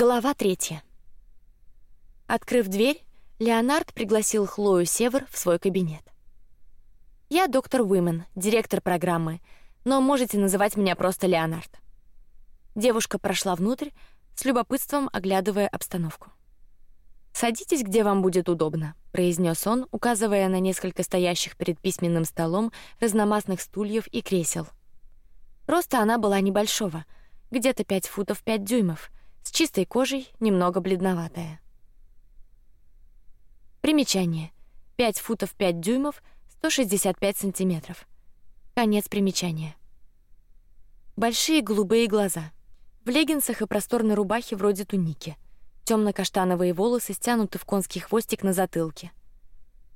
Глава третья. Открыв дверь, Леонард пригласил Хлою Север в свой кабинет. Я доктор Уимен, директор программы, но можете называть меня просто Леонард. Девушка прошла внутрь, с любопытством оглядывая обстановку. Садитесь, где вам будет удобно, произнес он, указывая на несколько стоящих перед письменным столом разномастных стульев и кресел. Роста она была небольшого, где-то пять футов пять дюймов с чистой кожей, немного бледноватая. Примечание: 5 футов 5 дюймов, 165 сантиметров. Конец примечания. Большие голубые глаза, в леггинсах и просторной рубахе вроде туники, темно-каштановые волосы стянуты в конский хвостик на затылке.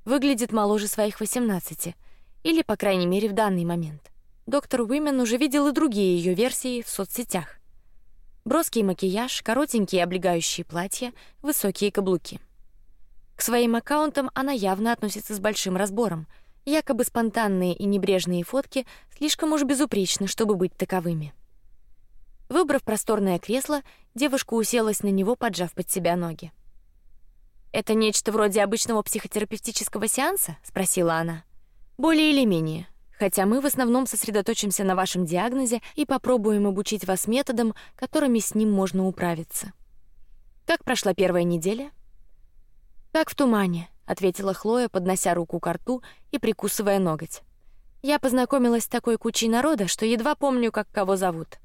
Выглядит моложе своих 18, или по крайней мере в данный момент. Доктор Уимен уже видел и другие ее версии в соцсетях. Броский макияж, коротенькие облегающие платья, высокие каблуки. К своим аккаунтам она явно относится с большим разбором. Якобы спонтанные и небрежные фотки слишком уж безупречны, чтобы быть таковыми. Выбрав просторное кресло, девушка уселась на него, поджав под себя ноги. Это нечто вроде обычного психотерапевтического сеанса? – спросила она. Более или менее хотя мы в основном сосредоточимся на вашем диагнозе и попробуем обучить вас методам, которыми с ним можно управиться. Как прошла первая неделя? Как в тумане, ответила Хлоя, поднося руку к рту и прикусывая ноготь. Я познакомилась с такой кучей народа, что едва помню, как кого зовут.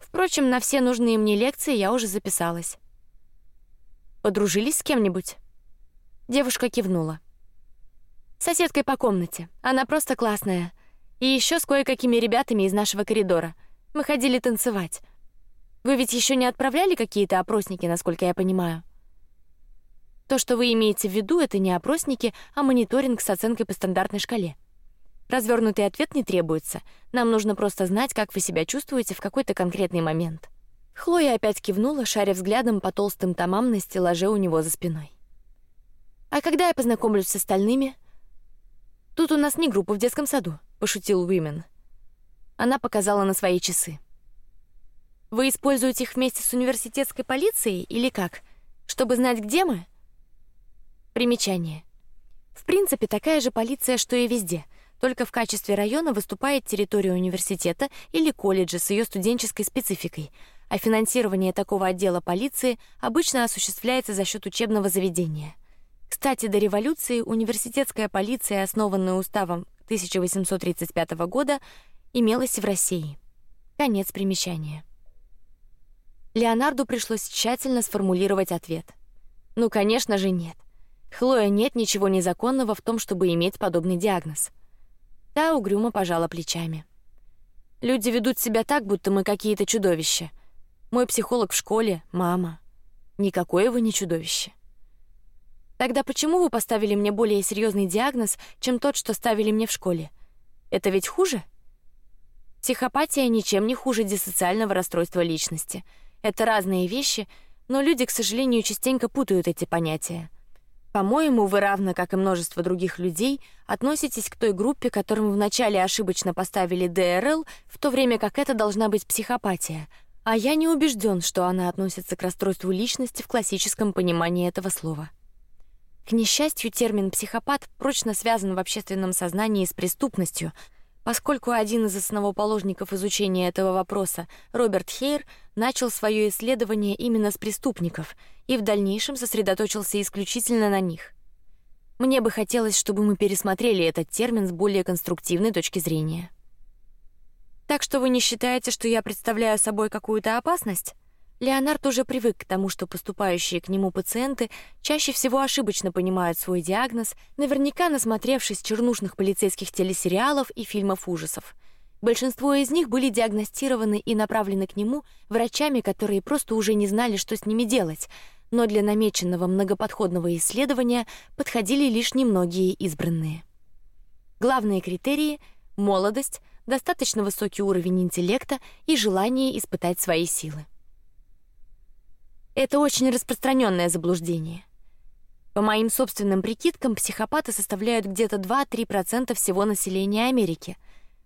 Впрочем, на все нужные мне лекции я уже записалась. Подружились с кем-нибудь? Девушка кивнула соседкой по комнате. Она просто классная. И еще с кое-какими ребятами из нашего коридора. Мы ходили танцевать. Вы ведь еще не отправляли какие-то опросники, насколько я понимаю. То, что вы имеете в виду, это не опросники, а мониторинг с оценкой по стандартной шкале. Развернутый ответ не требуется. Нам нужно просто знать, как вы себя чувствуете в какой-то конкретный момент. Хлоя опять кивнула, шаря взглядом по толстым томам на стеллаже у него за спиной. А когда я познакомлюсь с остальными? Тут у нас не группа в детском саду, пошутил Уимен. Она показала на свои часы. Вы используете их вместе с университетской полицией или как, чтобы знать, где мы? Примечание. В принципе, такая же полиция, что и везде, только в качестве района выступает территория университета или колледжа с ее студенческой спецификой, а финансирование такого отдела полиции обычно осуществляется за счет учебного заведения. Кстати, до революции университетская полиция, основанная уставом 1835 года, имелась в России. Конец примечания. Леонарду пришлось тщательно сформулировать ответ. Ну, конечно же, нет. Хлоя, нет ничего незаконного в том, чтобы иметь подобный диагноз. Та угрюмо пожала плечами. Люди ведут себя так, будто мы какие-то чудовища. Мой психолог в школе, мама. Никакое вы не чудовище. Тогда почему вы поставили мне более серьезный диагноз, чем тот, что ставили мне в школе? Это ведь хуже? Психопатия ничем не хуже диссоциального расстройства личности. Это разные вещи, но люди, к сожалению, частенько путают эти понятия. По-моему, вы равно как и множество других людей относитесь к той группе, которым вначале ошибочно поставили ДРЛ, в то время как это должна быть психопатия. А я не убежден, что она относится к расстройству личности в классическом понимании этого слова. К несчастью, термин психопат прочно связан в общественном сознании с преступностью, поскольку один из основоположников изучения этого вопроса, Роберт Хейр, начал свое исследование именно с преступников и в дальнейшем сосредоточился исключительно на них. Мне бы хотелось, чтобы мы пересмотрели этот термин с более конструктивной точки зрения. Так что вы не считаете, что я представляю собой какую-то опасность? Леонард уже привык к тому, что поступающие к нему пациенты чаще всего ошибочно понимают свой диагноз, наверняка насмотревшись чернушных полицейских телесериалов и фильмов ужасов. Большинство из них были диагностированы и направлены к нему врачами, которые просто уже не знали, что с ними делать. Но для намеченного многоподходного исследования подходили лишь немногие избранные. Главные критерии: молодость, достаточно высокий уровень интеллекта и желание испытать свои силы. Это очень распространенное заблуждение. По моим собственным прикидкам, психопаты составляют где-то 2-3 процента всего населения Америки.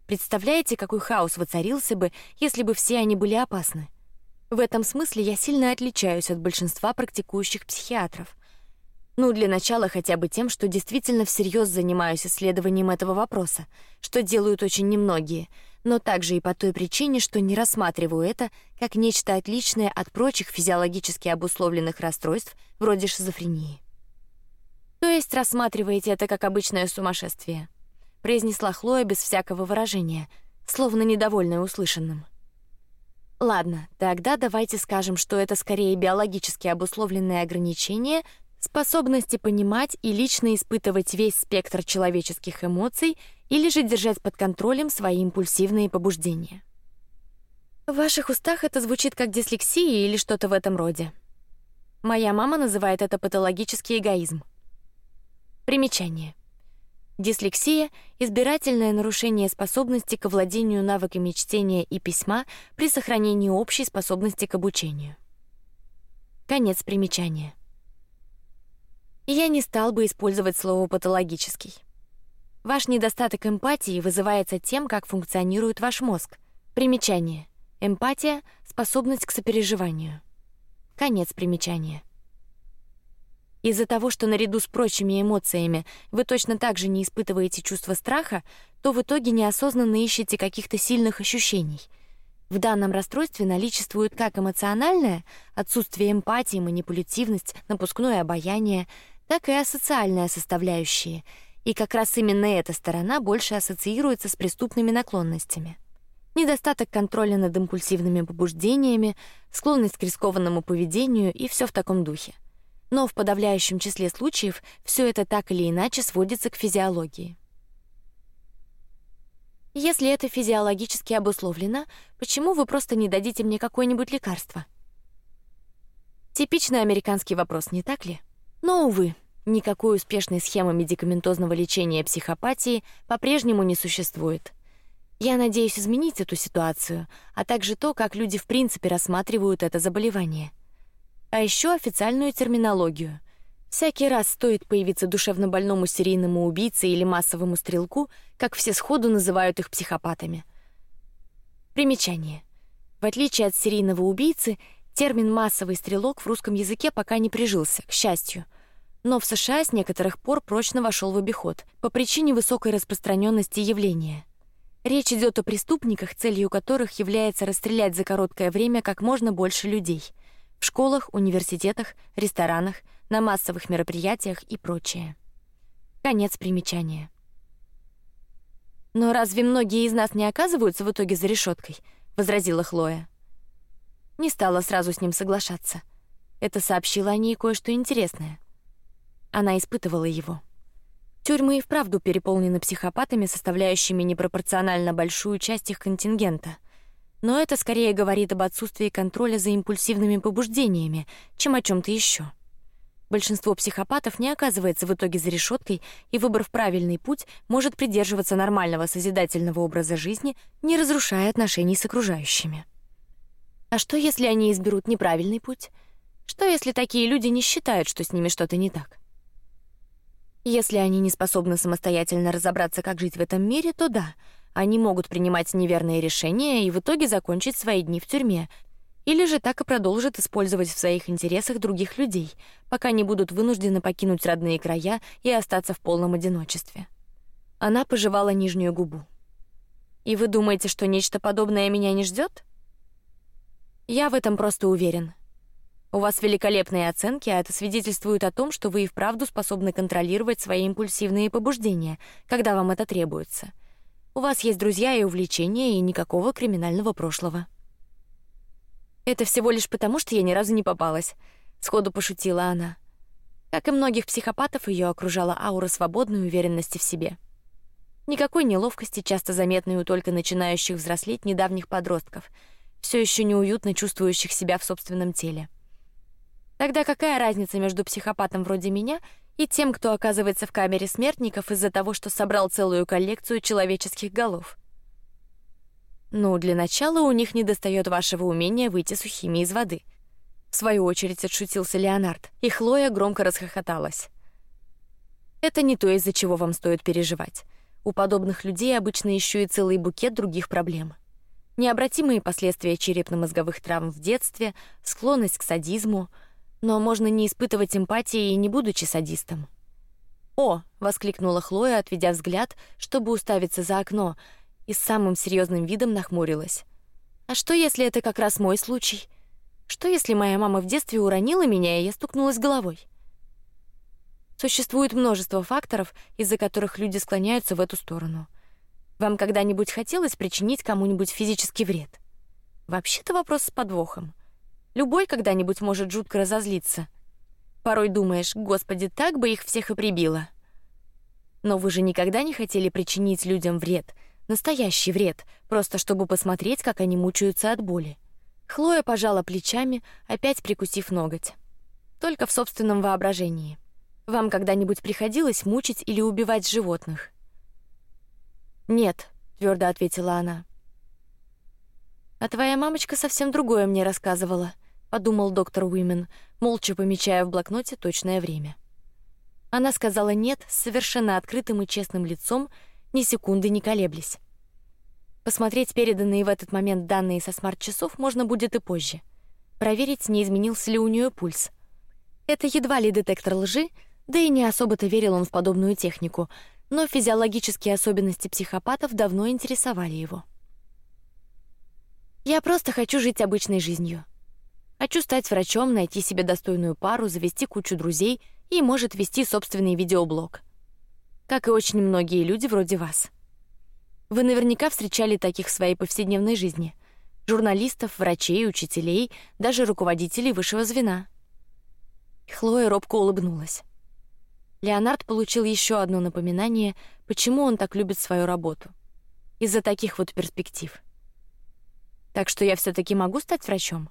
Представляете, какой хаос воцарился бы, если бы все они были опасны? В этом смысле я сильно отличаюсь от большинства практикующих психиатров. Ну, для начала хотя бы тем, что действительно всерьез занимаюсь исследованием этого вопроса, что делают очень немногие, но также и по той причине, что не рассматриваю это как нечто отличное от прочих физиологически обусловленных расстройств вроде шизофрении. То есть рассматриваете это как обычное сумасшествие? произнесла Хлоя без всякого выражения, словно недовольная услышанным. Ладно, тогда давайте скажем, что это скорее биологически обусловленное ограничение способности понимать и лично испытывать весь спектр человеческих эмоций или же держать под контролем свои импульсивные побуждения. В ваших устах это звучит как дислексия или что-то в этом роде. Моя мама называет это патологический эгоизм. Примечание. Дислексия — избирательное нарушение способности к владению навыками чтения и письма при сохранении общей способности к обучению. Конец примечания. Я не стал бы использовать слово патологический. Ваш недостаток эмпатии вызывается тем, как функционирует ваш мозг. Примечание: эмпатия — способность к сопереживанию. Конец примечания. Из-за того, что наряду с прочими эмоциями вы точно так же не испытываете чувство страха, то в итоге неосознанно ищете каких-то сильных ощущений. В данном расстройстве наличествует как эмоциональное отсутствие эмпатии, манипулятивность, напускное обаяние, так и асоциальная составляющая. И как раз именно эта сторона больше ассоциируется с преступными наклонностями. Недостаток контроля над импульсивными побуждениями, склонность к рискованному поведению и все в таком духе но в подавляющем числе случаев все это так или иначе сводится к физиологии. Если это физиологически обусловлено, почему вы просто не дадите мне какое-нибудь лекарство? Типичный американский вопрос, не так ли? Но увы, никакой успешной схемы медикаментозного лечения психопатии по-прежнему не существует. Я надеюсь изменить эту ситуацию, а также то, как люди в принципе рассматривают это заболевание а еще официальную терминологию. Всякий раз стоит появиться душевно больному серийному убийце или массовому стрелку, как все сходу называют их психопатами. Примечание: в отличие от серийного убийцы, термин массовый стрелок в русском языке пока не прижился, к счастью. Но в США с некоторых пор прочно вошел в обиход по причине высокой распространенности явления. Речь идет о преступниках, целью которых является расстрелять за короткое время как можно больше людей в школах, университетах, ресторанах, на массовых мероприятиях и прочее. Конец примечания. Но разве многие из нас не оказываются в итоге за решеткой? возразила Хлоя. Не стала сразу с ним соглашаться. Это сообщило о ней кое-что интересное. Она испытывала его. Тюрьмы и вправду переполнены психопатами, составляющими непропорционально большую часть их контингента — но это скорее говорит об отсутствии контроля за импульсивными побуждениями, чем о чем-то еще. Большинство психопатов не оказывается в итоге за решеткой, и выбрав правильный путь, может придерживаться нормального созидательного образа жизни, не разрушая отношений с окружающими. А что, если они изберут неправильный путь? Что, если такие люди не считают, что с ними что-то не так? Если они не способны самостоятельно разобраться, как жить в этом мире, то да, они могут принимать неверные решения и в итоге закончить свои дни в тюрьме, или же так и продолжат использовать в своих интересах других людей, пока не будут вынуждены покинуть родные края и остаться в полном одиночестве. Она пожевала нижнюю губу. И вы думаете, что нечто подобное меня не ждет? Я в этом просто уверен. У вас великолепные оценки, а это свидетельствует о том, что вы и вправду способны контролировать свои импульсивные побуждения, когда вам это требуется. У вас есть друзья и увлечения, и никакого криминального прошлого. Это всего лишь потому, что я ни разу не попалась. Сходу пошутила она. Как и многих психопатов, ее окружала аура свободной уверенности в себе. Никакой неловкости, часто заметной у только начинающих взрослеть недавних подростков, все еще неуютно чувствующих себя в собственном теле. Тогда какая разница между психопатом вроде меня и тем, кто оказывается в камере смертников из-за того, что собрал целую коллекцию человеческих голов. Ну, для начала у них не достает вашего умения выйти сухими из воды. В свою очередь отшутился Леонард, и Хлоя громко расхохоталась. Это не то, из-за чего вам стоит переживать. У подобных людей обычно еще и целый букет других проблем. Необратимые последствия черепно-мозговых травм в детстве, склонность к садизму, но можно не испытывать эмпатии не будучи садистом. О, воскликнула Хлоя, отведя взгляд, чтобы уставиться за окно, и с самым серьезным видом нахмурилась. А что, если это как раз мой случай? Что, если моя мама в детстве уронила меня и я стукнулась головой? Существует множество факторов, из-за которых люди склоняются в эту сторону. Вам когда-нибудь хотелось причинить кому-нибудь физический вред? Вообще-то вопрос с подвохом. Любой когда-нибудь может жутко разозлиться. Порой думаешь, Господи, так бы их всех и прибило. Но вы же никогда не хотели причинить людям вред, настоящий вред, просто чтобы посмотреть, как они мучаются от боли. Хлоя пожала плечами, опять прикусив ноготь. Только в собственном воображении. Вам когда-нибудь приходилось мучить или убивать животных? Нет, твердо ответила она. А твоя мамочка совсем другое мне рассказывала, подумал доктор Уимен, молча помечая в блокноте точное время. Она сказала нет совершенно открытым и честным лицом, ни секунды не колеблясь. Посмотреть переданные в этот момент данные со смарт-часов можно будет и позже. Проверить, не изменился ли у нее пульс. Это едва ли детектор лжи, да и не особо-то верил он в подобную технику, но физиологические особенности психопатов давно интересовали его. Я просто хочу жить обычной жизнью. Хочу стать врачом, найти себе достойную пару, завести кучу друзей и может вести собственный видеоблог, как и очень многие люди вроде вас. Вы наверняка встречали таких в своей повседневной жизни: журналистов, врачей, учителей, даже руководителей высшего звена. Хлоя робко улыбнулась. Леонард получил еще одно напоминание, почему он так любит свою работу. Из-за таких вот перспектив. Так что я все-таки могу стать врачом.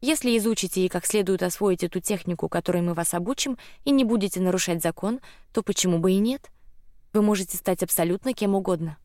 Если изучите и как следует освоите эту технику, которой мы вас обучим, и не будете нарушать закон, то почему бы и нет? Вы можете стать абсолютно кем угодно.